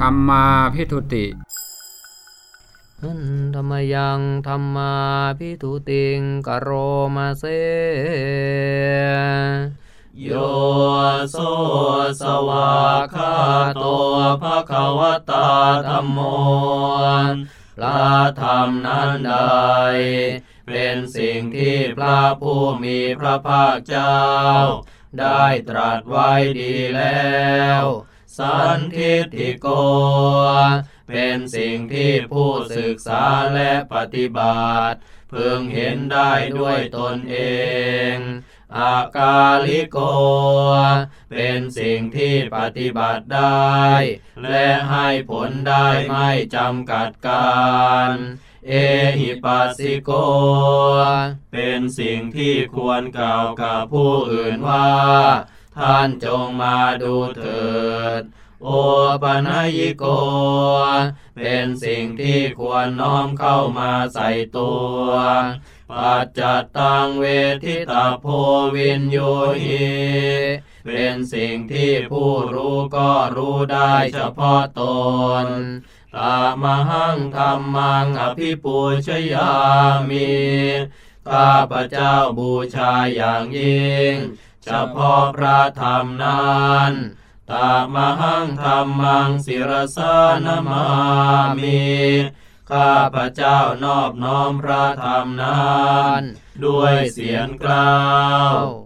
ธรรมาพิทุติหันธรรมยังธรรมาพิทุติงกโรมาเซโยโสสวาคาโตภะคะวตาธรรมโมพระธรรมนั้นใด เป็นสิ่งที่พระผู้มีพระภาคเจ้า ได้ตรัสไว้ดีแล้ว สันทิฏฐิโก เป็นสิ่งที่ผู้ศึกษาและปฏิบัติ พึงเห็นได้ด้วยตนเองอากาลิโก เป็นสิ่งที่ปฏิบัติได้ และให้ผลได้ไม่จำกัดการเอหิปัสสิโก เป็นสิ่งที่ควรกล่าวกับผู้อื่นว่า ท่านจงมาดูเถิด โอปนัยิโก เป็นสิ่งที่ควรน้อมเข้ามาใส่ตัวปัจจัตตังเวทิตาโพวินโยหิเป็นสิ่งที่ผู้รู้ก็รู้ได้เฉพาะตนตามหังธรรมังอภิปูชยามิข้าพระเจ้าบูชาอย่างยิ่ง เฉพาะพระธรรมนั้นตามหังธรรมังศิรสานมามีข้าพระเจ้านอบน้อมพระธรรมนั้นด้วยเสียงกล่าว